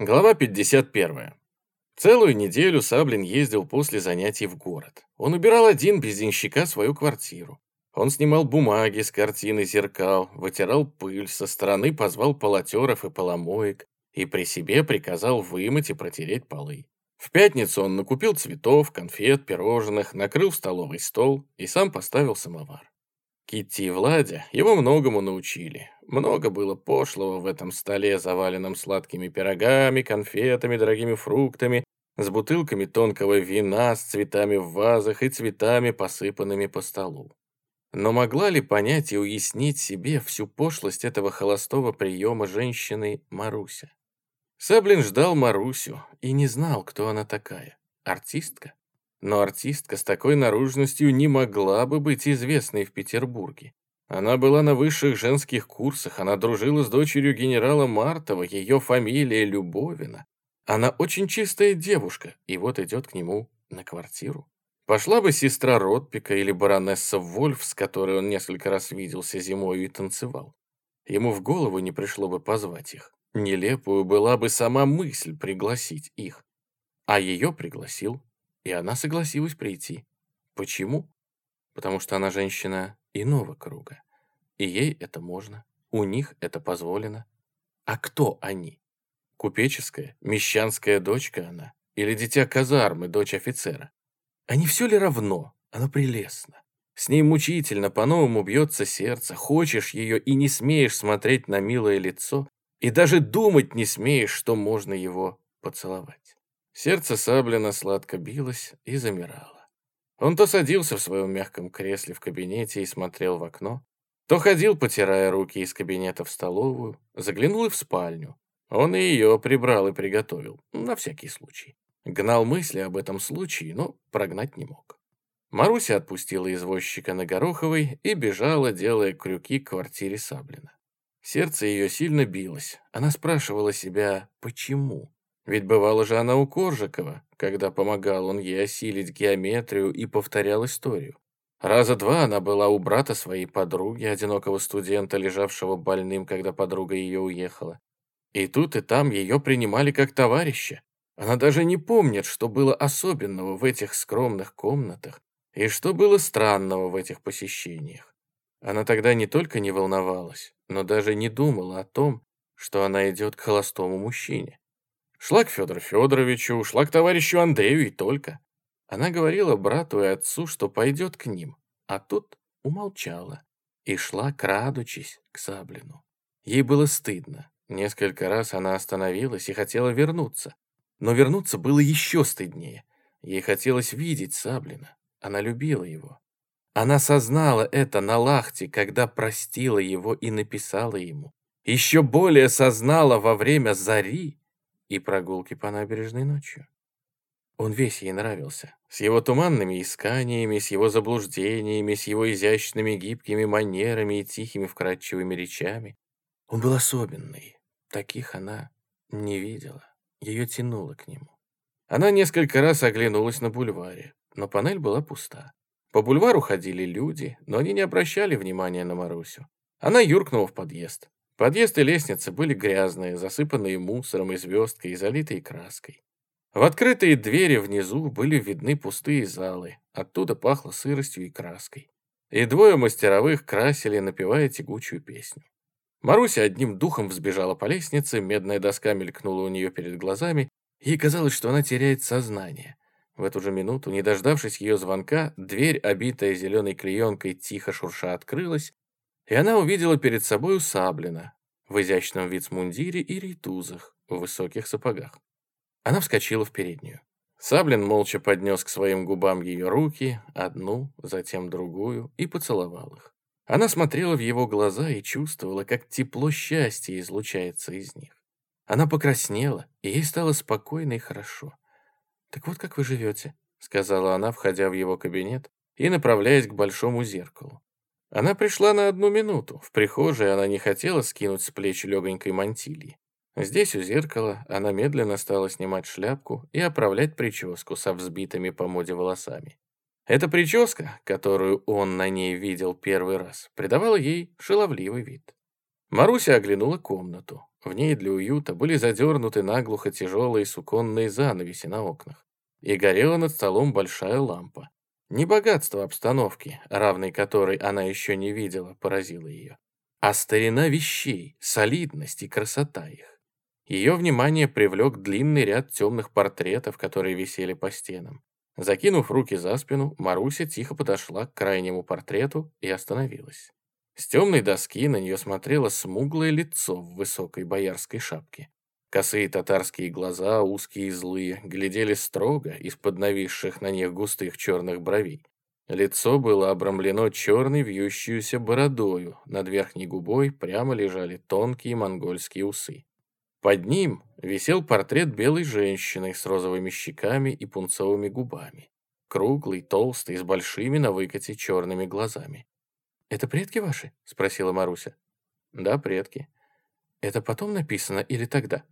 Глава 51. Целую неделю Саблин ездил после занятий в город. Он убирал один без денщика свою квартиру. Он снимал бумаги с картины зеркал, вытирал пыль, со стороны позвал полотеров и поломоек и при себе приказал вымыть и протереть полы. В пятницу он накупил цветов, конфет, пирожных, накрыл столовый стол и сам поставил самовар. Китти и Владя его многому научили. Много было пошлого в этом столе, заваленном сладкими пирогами, конфетами, дорогими фруктами, с бутылками тонкого вина, с цветами в вазах и цветами, посыпанными по столу. Но могла ли понять и уяснить себе всю пошлость этого холостого приема женщины Маруся? Саблин ждал Марусю и не знал, кто она такая. Артистка? Но артистка с такой наружностью не могла бы быть известной в Петербурге. Она была на высших женских курсах, она дружила с дочерью генерала Мартова, ее фамилия Любовина. Она очень чистая девушка, и вот идет к нему на квартиру. Пошла бы сестра Ротпика или баронесса Вольф, с которой он несколько раз виделся зимой и танцевал. Ему в голову не пришло бы позвать их. Нелепую была бы сама мысль пригласить их. А ее пригласил и она согласилась прийти. Почему? Потому что она женщина иного круга. И ей это можно. У них это позволено. А кто они? Купеческая, мещанская дочка она? Или дитя казармы, дочь офицера? А не все ли равно? Она прелестна. С ней мучительно, по-новому бьется сердце. Хочешь ее и не смеешь смотреть на милое лицо, и даже думать не смеешь, что можно его поцеловать. Сердце Саблина сладко билось и замирало. Он то садился в своем мягком кресле в кабинете и смотрел в окно, то ходил, потирая руки из кабинета в столовую, заглянул и в спальню. Он и ее прибрал и приготовил, на всякий случай. Гнал мысли об этом случае, но прогнать не мог. Маруся отпустила извозчика на Гороховой и бежала, делая крюки к квартире Саблина. Сердце ее сильно билось. Она спрашивала себя, почему? Ведь бывала же она у Коржикова, когда помогал он ей осилить геометрию и повторял историю. Раза два она была у брата своей подруги, одинокого студента, лежавшего больным, когда подруга ее уехала. И тут и там ее принимали как товарища. Она даже не помнит, что было особенного в этих скромных комнатах и что было странного в этих посещениях. Она тогда не только не волновалась, но даже не думала о том, что она идет к холостому мужчине. Шла к Федору Федоровичу, шла к товарищу Андрею и только. Она говорила брату и отцу, что пойдет к ним, а тут умолчала и шла, крадучись, к Саблину. Ей было стыдно. Несколько раз она остановилась и хотела вернуться. Но вернуться было еще стыднее. Ей хотелось видеть Саблина. Она любила его. Она сознала это на лахте, когда простила его и написала ему. Еще более сознала во время зари, и прогулки по набережной ночью. Он весь ей нравился. С его туманными исканиями, с его заблуждениями, с его изящными гибкими манерами и тихими вкрадчивыми речами. Он был особенный. Таких она не видела. Ее тянуло к нему. Она несколько раз оглянулась на бульваре, но панель была пуста. По бульвару ходили люди, но они не обращали внимания на Марусю. Она юркнула в подъезд. Подъезд и лестница были грязные, засыпанные мусором и звездкой, и залитые краской. В открытые двери внизу были видны пустые залы, оттуда пахло сыростью и краской. И двое мастеровых красили, напевая тягучую песню. Маруся одним духом взбежала по лестнице, медная доска мелькнула у нее перед глазами, ей казалось, что она теряет сознание. В эту же минуту, не дождавшись ее звонка, дверь, обитая зеленой клеенкой, тихо шурша открылась, и она увидела перед собою Саблина в изящном вицмундире и рейтузах в высоких сапогах. Она вскочила в переднюю. Саблин молча поднес к своим губам ее руки, одну, затем другую, и поцеловал их. Она смотрела в его глаза и чувствовала, как тепло счастья излучается из них. Она покраснела, и ей стало спокойно и хорошо. «Так вот как вы живете», — сказала она, входя в его кабинет и направляясь к большому зеркалу. Она пришла на одну минуту. В прихожей она не хотела скинуть с плеч легонькой мантильи. Здесь у зеркала она медленно стала снимать шляпку и оправлять прическу со взбитыми по моде волосами. Эта прическа, которую он на ней видел первый раз, придавала ей шаловливый вид. Маруся оглянула комнату. В ней для уюта были задернуты наглухо тяжелые суконные занавеси на окнах. И горела над столом большая лампа. Не богатство обстановки, равной которой она еще не видела, поразило ее, а старина вещей, солидность и красота их. Ее внимание привлек длинный ряд темных портретов, которые висели по стенам. Закинув руки за спину, Маруся тихо подошла к крайнему портрету и остановилась. С темной доски на нее смотрело смуглое лицо в высокой боярской шапке. Косые татарские глаза, узкие и злые, глядели строго из-под нависших на них густых черных бровей. Лицо было обрамлено черной вьющуюся бородою, над верхней губой прямо лежали тонкие монгольские усы. Под ним висел портрет белой женщины с розовыми щеками и пунцовыми губами. Круглый, толстый, с большими на выкате черными глазами. «Это предки ваши?» — спросила Маруся. «Да, предки». «Это потом написано или тогда?»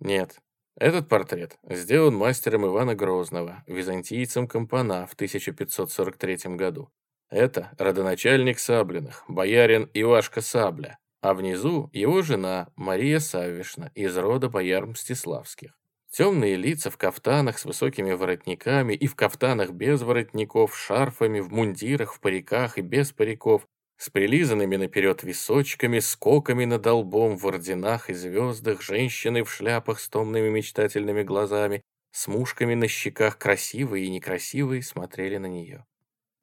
Нет, этот портрет сделан мастером Ивана Грозного, византийцем Компана в 1543 году. Это родоначальник Саблиных, боярин Ивашка Сабля, а внизу его жена Мария Савишна из рода бояр Мстиславских. Темные лица в кафтанах с высокими воротниками и в кафтанах без воротников, шарфами, в мундирах, в париках и без париков, с прилизанными наперед височками, скоками над лбом, в орденах и звездах, женщины в шляпах с томными мечтательными глазами, с мушками на щеках, красивые и некрасивые, смотрели на нее.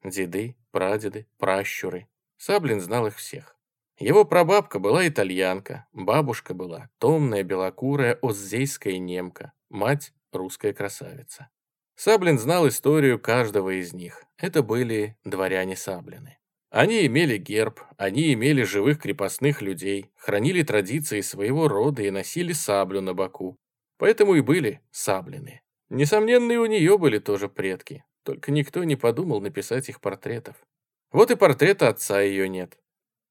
Деды, прадеды, пращуры. Саблин знал их всех. Его прабабка была итальянка, бабушка была томная белокурая оззейская немка, мать — русская красавица. Саблин знал историю каждого из них. Это были дворяне Саблины. Они имели герб, они имели живых крепостных людей, хранили традиции своего рода и носили саблю на боку. Поэтому и были саблины. Несомненно, и у нее были тоже предки, только никто не подумал написать их портретов. Вот и портрета отца ее нет.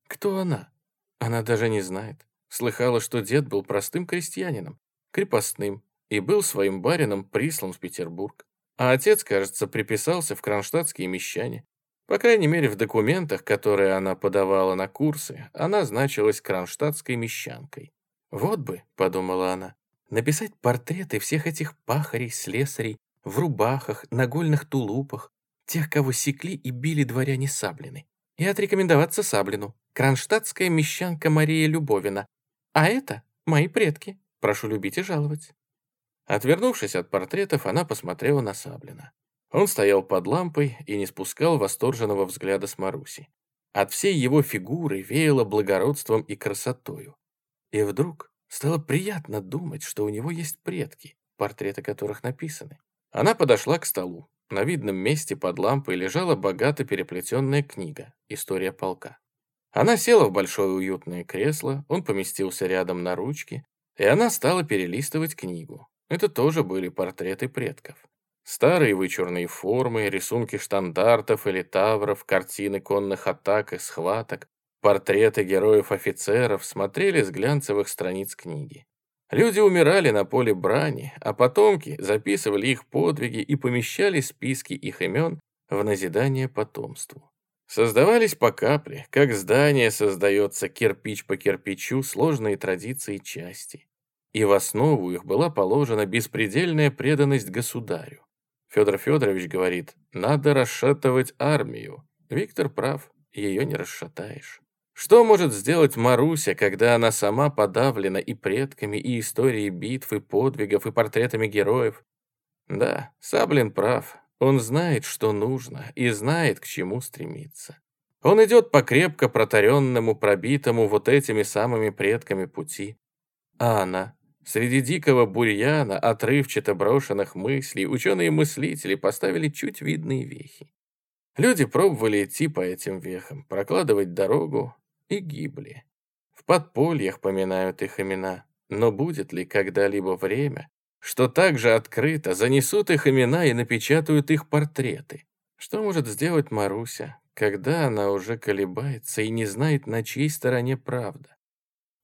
Кто она? Она даже не знает. Слыхала, что дед был простым крестьянином, крепостным, и был своим барином прислан в Петербург. А отец, кажется, приписался в кронштадтские мещане. По крайней мере, в документах, которые она подавала на курсы, она значилась кронштадтской мещанкой. «Вот бы», — подумала она, — «написать портреты всех этих пахарей, слесарей, в рубахах, нагольных тулупах, тех, кого секли и били дворяне Саблины, и отрекомендоваться Саблину, кронштадтская мещанка Мария Любовина. А это мои предки, прошу любить и жаловать». Отвернувшись от портретов, она посмотрела на Саблина. Он стоял под лампой и не спускал восторженного взгляда с Маруси. От всей его фигуры веяло благородством и красотою. И вдруг стало приятно думать, что у него есть предки, портреты которых написаны. Она подошла к столу. На видном месте под лампой лежала богато переплетенная книга «История полка». Она села в большое уютное кресло, он поместился рядом на ручке, и она стала перелистывать книгу. Это тоже были портреты предков. Старые вычурные формы, рисунки штандартов или тавров, картины конных атак и схваток, портреты героев-офицеров смотрели с глянцевых страниц книги. Люди умирали на поле брани, а потомки записывали их подвиги и помещали списки их имен в назидание потомству. Создавались по капле, как здание создается кирпич по кирпичу, сложные традиции части. И в основу их была положена беспредельная преданность государю. Федор Федорович говорит, надо расшатывать армию. Виктор прав, ее не расшатаешь. Что может сделать Маруся, когда она сама подавлена и предками, и историей битв, и подвигов, и портретами героев? Да, Саблин прав. Он знает, что нужно, и знает, к чему стремиться. Он идет по крепко протаренному, пробитому вот этими самыми предками пути. А она? Среди дикого бурьяна, отрывчато брошенных мыслей, ученые-мыслители поставили чуть видные вехи. Люди пробовали идти по этим вехам, прокладывать дорогу и гибли. В подпольях поминают их имена, но будет ли когда-либо время, что также открыто занесут их имена и напечатают их портреты? Что может сделать Маруся, когда она уже колебается и не знает, на чьей стороне правда?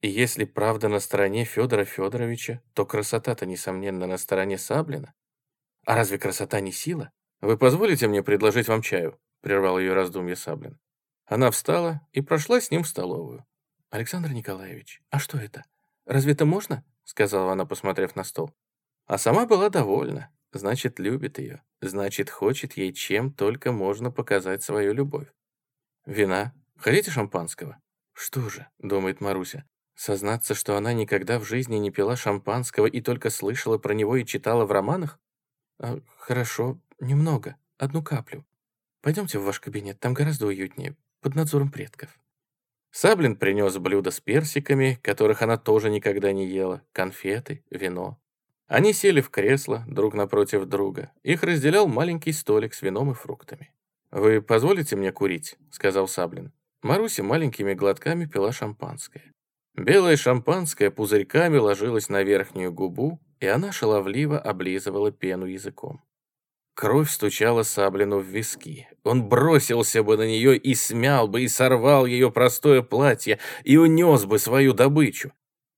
И если правда на стороне Федора Федоровича, то красота-то, несомненно, на стороне Саблина. А разве красота не сила? Вы позволите мне предложить вам чаю? Прервал ее раздумье Саблин. Она встала и прошла с ним в столовую. Александр Николаевич, а что это? Разве это можно?» — сказала она, посмотрев на стол. А сама была довольна. Значит, любит ее. Значит, хочет ей чем только можно показать свою любовь. «Вина? Хотите шампанского?» «Что же?» — думает Маруся. Сознаться, что она никогда в жизни не пила шампанского и только слышала про него и читала в романах? А, хорошо, немного, одну каплю. Пойдемте в ваш кабинет, там гораздо уютнее, под надзором предков. Саблин принес блюдо с персиками, которых она тоже никогда не ела, конфеты, вино. Они сели в кресло друг напротив друга. Их разделял маленький столик с вином и фруктами. «Вы позволите мне курить?» — сказал Саблин. Маруся маленькими глотками пила шампанское. Белое шампанское пузырьками ложилось на верхнюю губу, и она шаловливо облизывала пену языком. Кровь стучала Саблину в виски. Он бросился бы на нее и смял бы, и сорвал ее простое платье, и унес бы свою добычу.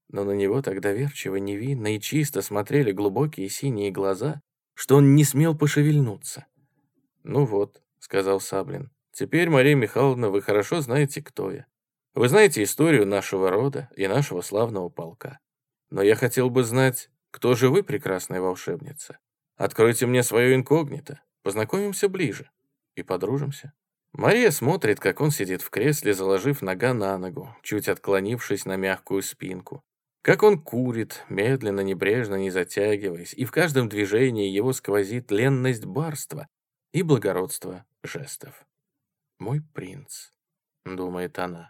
Но на него так доверчиво, невинно и чисто смотрели глубокие синие глаза, что он не смел пошевельнуться. «Ну вот», — сказал Саблин, — «теперь, Мария Михайловна, вы хорошо знаете, кто я. Вы знаете историю нашего рода и нашего славного полка. Но я хотел бы знать, кто же вы, прекрасная волшебница?» Откройте мне свое инкогнито, познакомимся ближе и подружимся». Мария смотрит, как он сидит в кресле, заложив нога на ногу, чуть отклонившись на мягкую спинку. Как он курит, медленно, небрежно, не затягиваясь, и в каждом движении его сквозит ленность барства и благородство жестов. «Мой принц», — думает она.